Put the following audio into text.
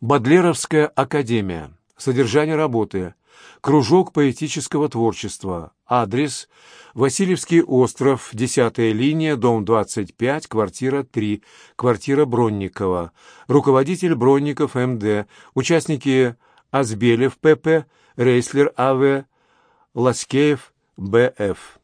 Бадлеровская академия. Содержание работы. Кружок поэтического творчества. Адрес. Васильевский остров, 10 линия, дом 25, квартира 3, квартира Бронникова. Руководитель Бронников МД. Участники Азбелев ПП, Рейслер АВ, Ласкеев БФ.